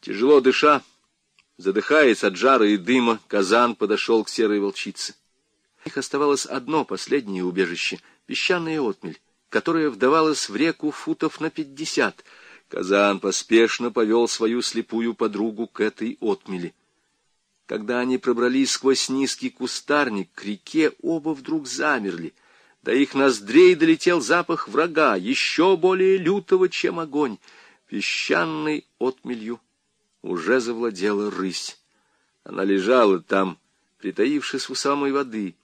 Тяжело дыша, задыхаясь от жара и дыма, казан подошел к серой волчице. У них оставалось одно последнее убежище — песчаная отмель, которая вдавалась в реку футов на пятьдесят. Казан поспешно повел свою слепую подругу к этой отмели. Когда они пробрались сквозь низкий кустарник к реке, оба вдруг замерли. До их ноздрей долетел запах врага, еще более лютого, чем огонь. Песчаной отмелью уже завладела рысь. Она лежала там, притаившись у самой воды.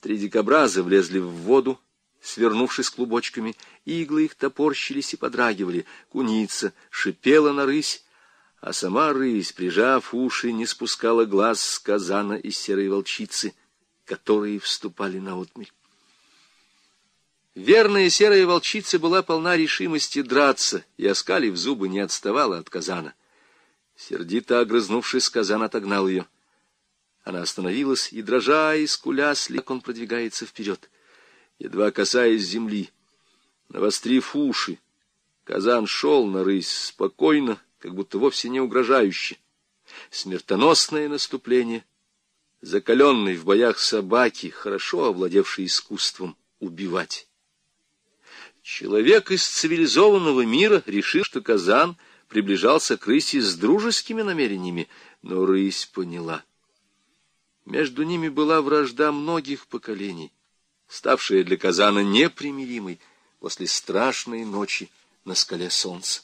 Три дикобраза влезли в воду, свернувшись клубочками, иглы их топорщились и подрагивали, куница шипела на рысь, а сама рысь, прижав уши, не спускала глаз с казана и серой волчицы, которые вступали на отмель. Верная серая волчица была полна решимости драться, и, оскалив зубы, не отставала от казана. Сердито огрызнувшись, казан отогнал ее. Она остановилась и, дрожа и скуля, как он продвигается вперед. Едва касаясь земли, навострив уши, казан шел на рысь спокойно, как будто вовсе не угрожающе. Смертоносное наступление, закаленный в боях собаки, хорошо овладевший искусством убивать. Человек из цивилизованного мира решил, что казан приближался к рыси с дружескими намерениями, но рысь поняла. Между ними была вражда многих поколений, ставшая для казана непримиримой после страшной ночи на скале солнца.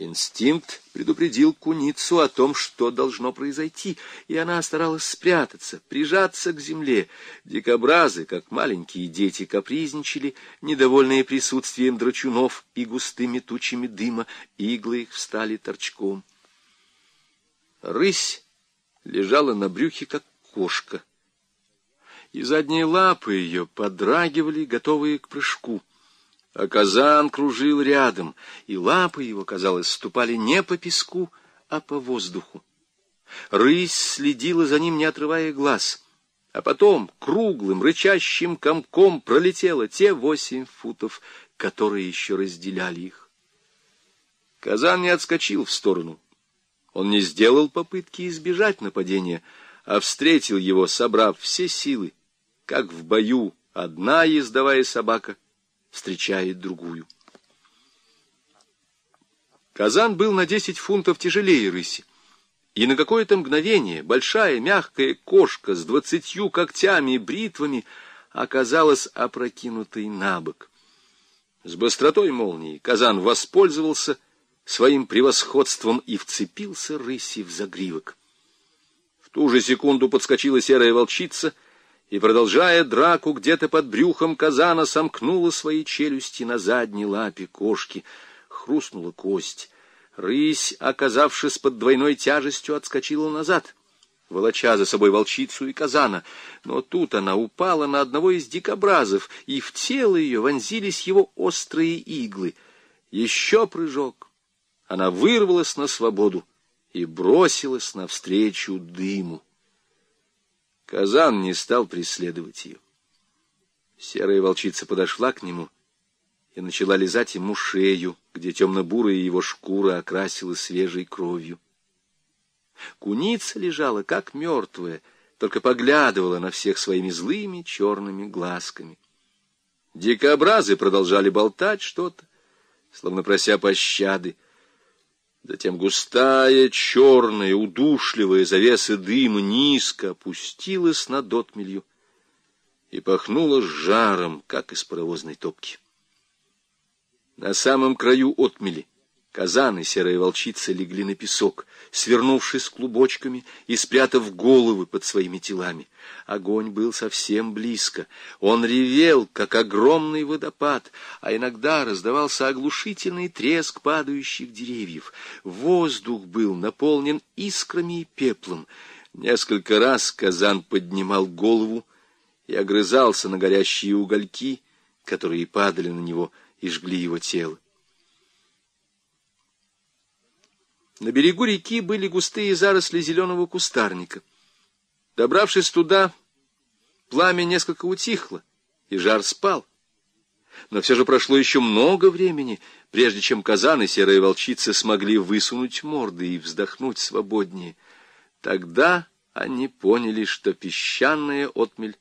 Инстинкт предупредил куницу о том, что должно произойти, и она старалась спрятаться, прижаться к земле. Дикобразы, как маленькие дети, капризничали, недовольные присутствием драчунов и густыми тучами дыма, иглы их встали торчком. Рысь лежала на брюхе, как кошка, и задние лапы ее подрагивали, готовые к прыжку а казан кружил рядом, и лапы его, казалось, ступали не по песку, а по воздуху. Рысь следила за ним, не отрывая глаз, а потом круглым рычащим комком пролетела те восемь футов, которые еще разделяли их. Казан не отскочил в сторону. Он не сделал попытки избежать нападения, а встретил его, собрав все силы, как в бою одна ездовая собака — встречает другую. Казан был на десять фунтов тяжелее рыси, и на какое-то мгновение большая мягкая кошка с двадцатью когтями и бритвами оказалась опрокинутой на бок. С быстротой молнии Казан воспользовался своим превосходством и вцепился рыси в загривок. В ту же секунду подскочила серая волчица — и, продолжая драку где-то под брюхом казана, сомкнула свои челюсти на задней лапе кошки. Хрустнула кость. Рысь, оказавшись под двойной тяжестью, отскочила назад, волоча за собой волчицу и казана. Но тут она упала на одного из дикобразов, и в тело ее вонзились его острые иглы. Еще прыжок. Она вырвалась на свободу и бросилась навстречу дыму. Казан не стал преследовать ее. Серая волчица подошла к нему и начала лизать ему шею, где темно-бурая его шкура окрасила свежей кровью. Куница лежала, как мертвая, только поглядывала на всех своими злыми черными глазками. Дикобразы продолжали болтать что-то, словно прося пощады. Затем густая, черная, удушливая завеса дыма низко опустилась над отмелью и пахнула жаром, как из паровозной топки. На самом краю отмели Казан и серая волчица легли на песок, свернувшись клубочками и спрятав головы под своими телами. Огонь был совсем близко. Он ревел, как огромный водопад, а иногда раздавался оглушительный треск падающих деревьев. Воздух был наполнен искрами и пеплом. Несколько раз Казан поднимал голову и огрызался на горящие угольки, которые падали на него и жгли его тело. На берегу реки были густые заросли зеленого кустарника. Добравшись туда, пламя несколько утихло, и жар спал. Но все же прошло еще много времени, прежде чем казан и серая волчица смогли высунуть морды и вздохнуть свободнее. Тогда они поняли, что песчаная отмель